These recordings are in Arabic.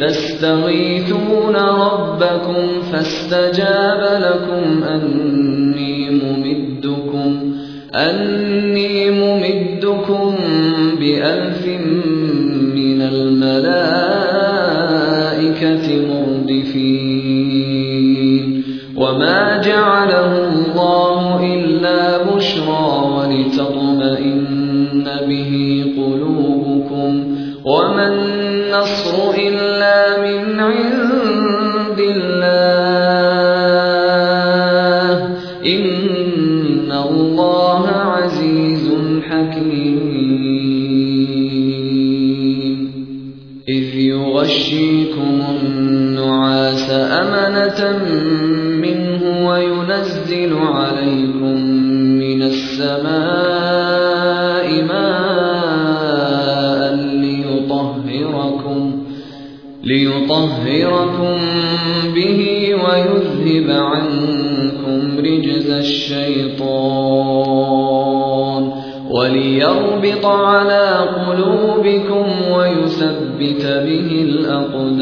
تستغيثون ربكم فاستجاب لكم أني ممدكم أني ممدكم بألف من الملائكة مردفين. وما جعله الله إلا بشرى ولتطمئن وليربط على قلوبكم ويثبت به الأقدام.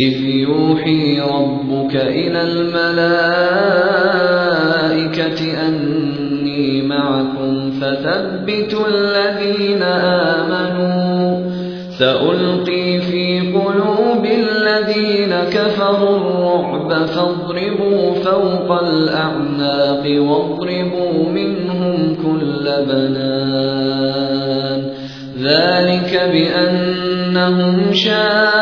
إذ يوحي ربك إلى الملائكة أني معكم فثبتوا الذين آمنوا. سألقي في قلوب الذين كفروا الرعب فاضربوا فوق الأعناق واضربوا بنان. ذلك بأنهم شاقوا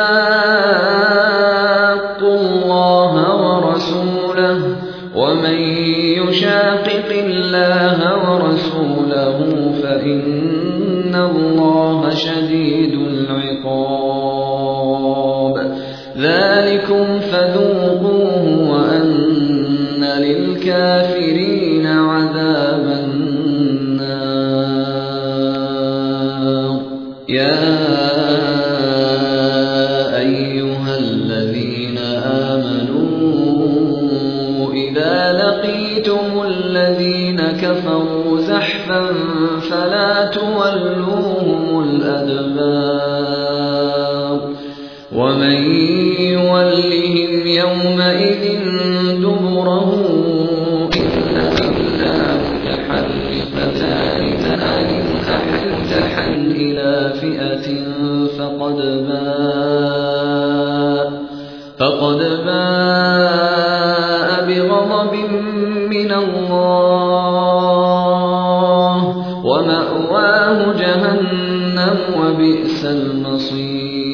وبئس المصير.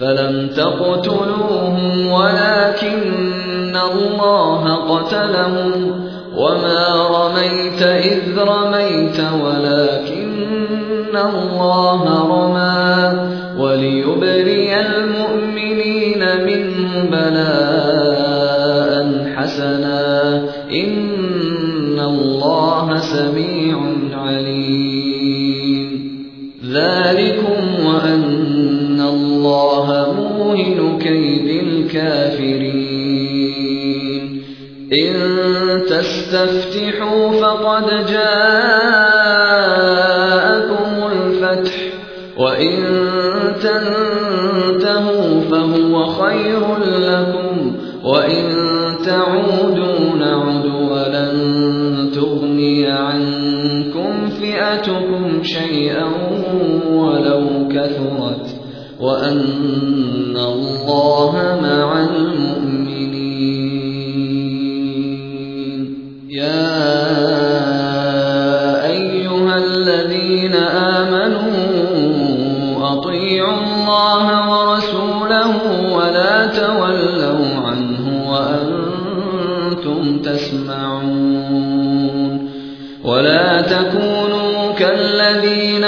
فلم تقتلوهم ولكن الله قتلهم. وما رميت إذ رميت ولكن الله رمى. وليبري المؤمنين منه بلاء حسنا. إن الله سميع عليم. تستفتحوا فقد جاءكم الفتح وإن تنتهوا فهو خير لكم وإن تعودوا نعد ولن تغني عنكم فئتكم شيئا ولو كثرت وأن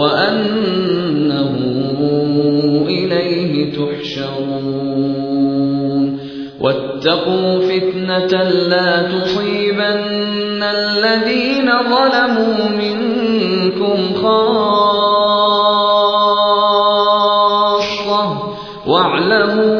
وأنه إليه تحشرون. واتقوا فتنة لا تصيبن الذين ظلموا منكم خاصة. واعلموا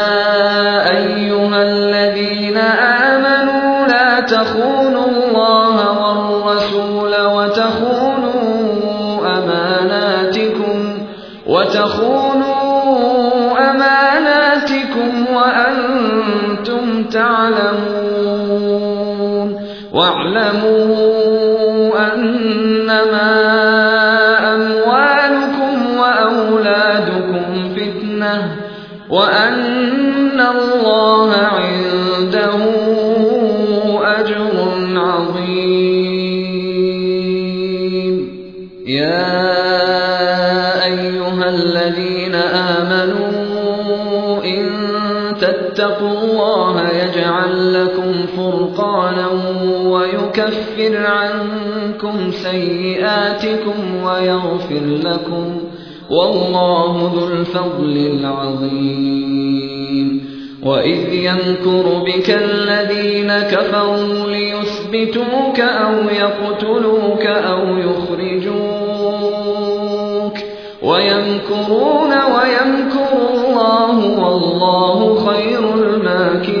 تخونوا الله والرسول وتخونوا أماناتكم وتخونوا أماناتكم وأنتم تعلمون. واعلموا ويكفر عنكم سيئاتكم ويغفر لكم والله ذو الفضل العظيم. وإذ يمكر بك الذين كفروا ليثبتوك أو يقتلوك أو يخرجوك ويمكرون ويمكر الله والله خير الماكرين.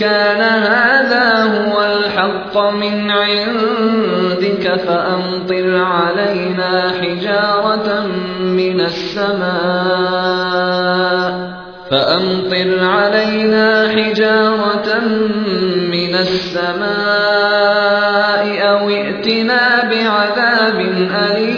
كان هذا هو الحق من عندك فأمطر علينا حجارة من السماء. فأمطر علينا حجارة من السماء أو ائتنا بعذاب أليم.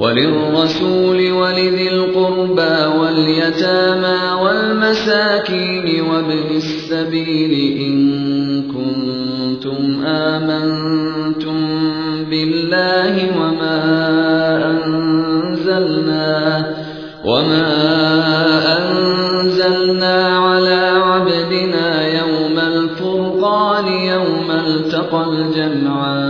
وللرسول ولذي القربى واليتامى والمساكين وابن السبيل إن كنتم آمنتم بالله وما أنزلنا وما أنزلنا على عبدنا يوم الفرقان يوم التقى الجمعان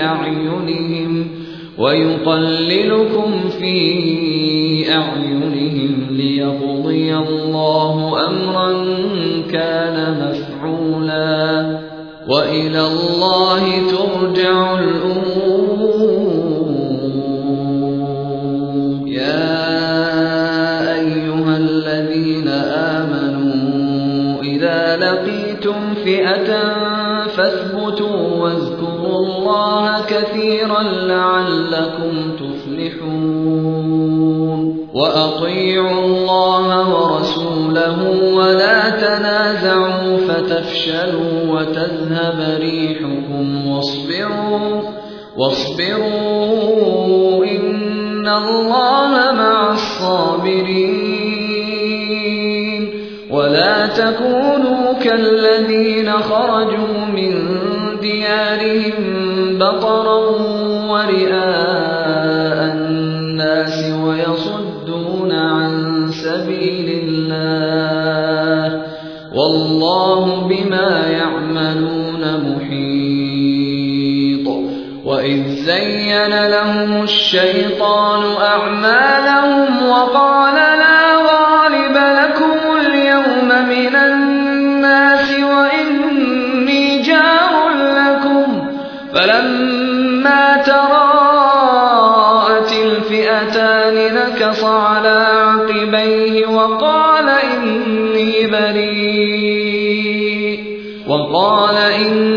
أعينهم ويقللكم في أعينهم ليقضي الله أمرا كان مفعولا وإلى الله ترجع يا الذين لقيتم فئة الله كثيرا لعلكم تفلحون. وأطيعوا الله ورسوله ولا تنازعوا فتفشلوا وتذهب ريحكم واصبروا واصبروا إن الله مع الصابرين. ولا تكونوا كالذين خرجوا من ديارهم بطرا ورئاء الناس ويصدون عن سبيل الله والله بما يعملون محيط وإذ زين لهم الشيطان أعمالهم وقال وقال إني بريء. وقال إني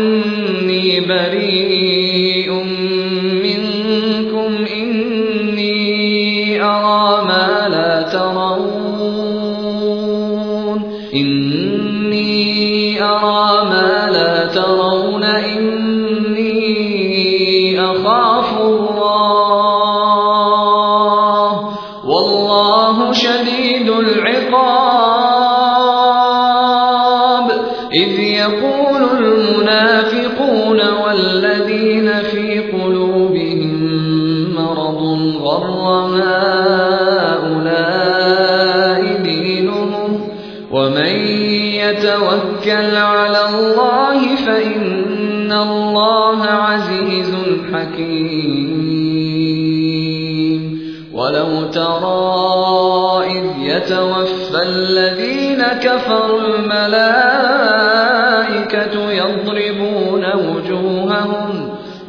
غر هؤلاء دينهم ومن يتوكل على الله فإن الله عزيز حكيم. ولو ترى إذ يتوفى الذين كفروا الملائكة يضربون وجوههم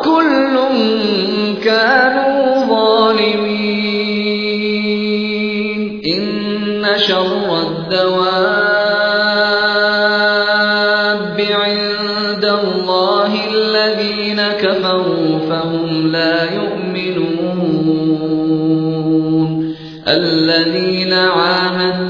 وكل كانوا ظالمين. إن شر الدواب عند الله الذين كفروا فهم لا يؤمنون. الذين عاهدت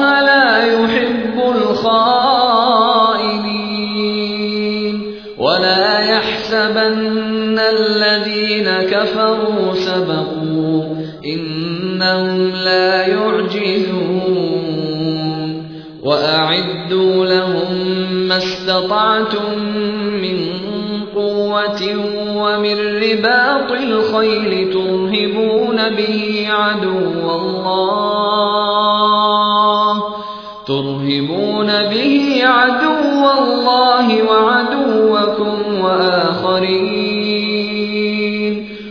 كفروا سبقوا إنهم لا يعجزون وأعدوا لهم ما استطعتم من قوة ومن رباط الخيل ترهبون به عدو الله ترهبون به عدو الله وعدوكم وآخرين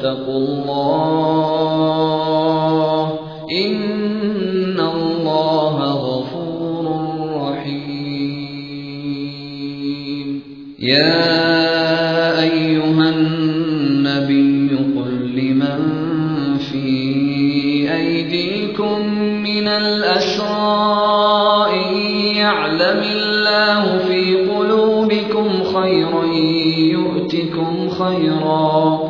واتقوا الله إن الله غفور رحيم. يا أيها النبي قل لمن في أيديكم من الأسرى إن يعلم الله في قلوبكم خيرا يؤتكم خيرا.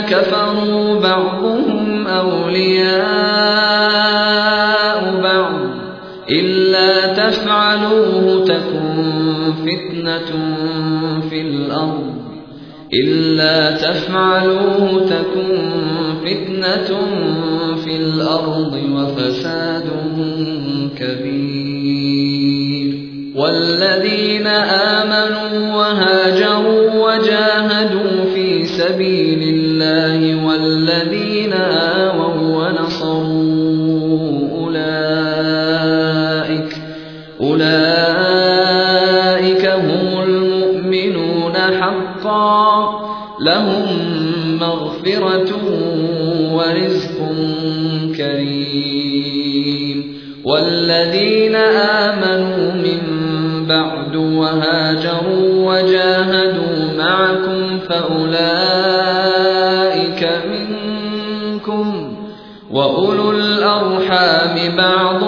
كفروا بعضهم أولياء بعض. إلا تفعلوه تكن فتنة في الأرض. إلا تفعلوه تكن فتنة في الأرض وفساد كبير. والذين آمنوا وهاجروا وجاهدوا في سبيل الله والذين آووا الأرحام بعضهم